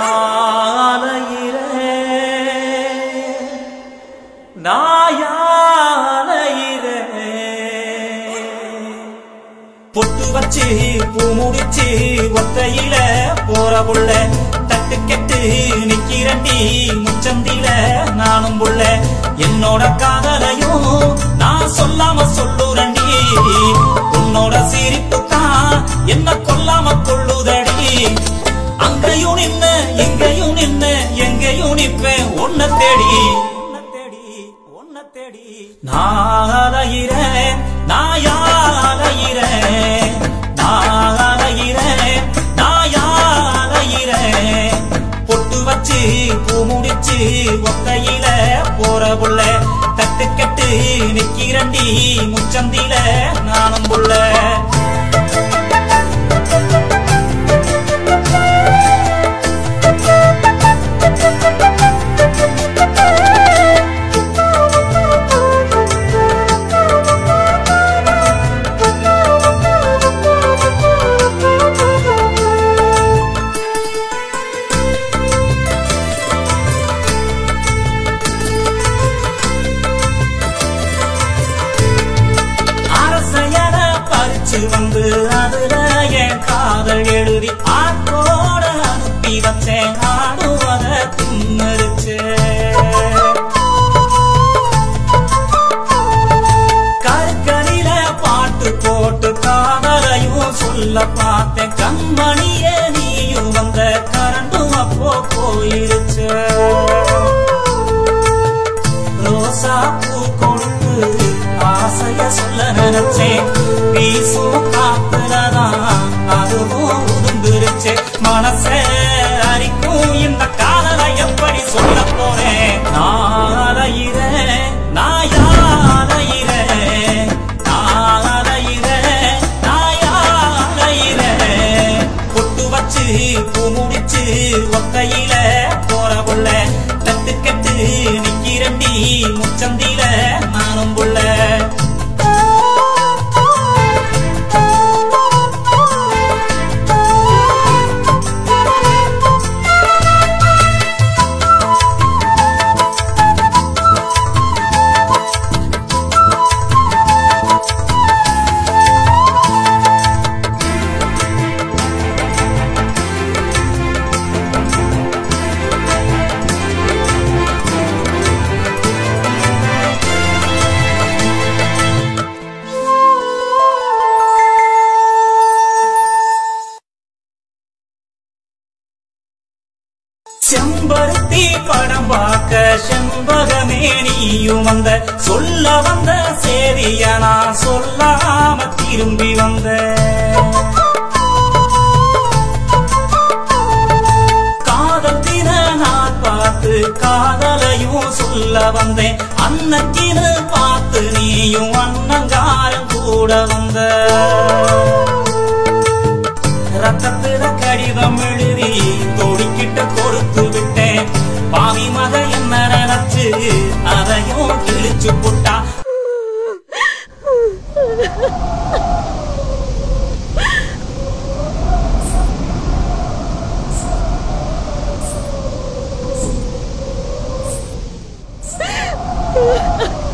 நாளையிலே நாயாலையிலே பொட்டு வச்சு பூ முடிச்சு ஒத்தையில போற புள்ள தட்டு கெட்டு நிக்கிறண்டி முச்சந்தில நானும் புள்ள என்னோட காதல இங்கேயும் நின்ன எங்கேயும் நிப்பேன் உன்னை தேடி. உன்னை தேடி உன்னை தேடி நாளையிறேன் நாயாலையிறேன் நாளையிறேன் நாயாலையிறேன் பொட்டு வச்சு பூ முடிச்சு ஒத்தையில போற புள்ள தட்டு கட்டு நிக்கிறண்டி முச்சந்தில காதலையும் பார்த்தேன். கண்மணியே நீயும் வந்த கரண்டும் அப்போ போயிருச்சு. ரோசா பூ கொடுத்து ஆசைய சொல்ல நினைச்சேன். வீசும் காத்துலதான் அதுவும் உதுந்துருச்சு மனசே பூ முடிச்சு ஒத்தையில போற புள்ள தட்டு கட்டு நிக்கிறண்டி முச்சந்தி படம் பார்க்க செண்பகமே நீயும் வந்த. சொல்ல வந்த சேரிய நான் சொல்லாம திரும்பி வந்த. காதத்தின நான் பார்த்து காதலையும் சொல்ல வந்தேன். அன்னத்தின பார்த்து நீயும் அன்னங்காரம் கூட வந்த. ரத்தத்துல கடிதம் எழு Ha ha ha!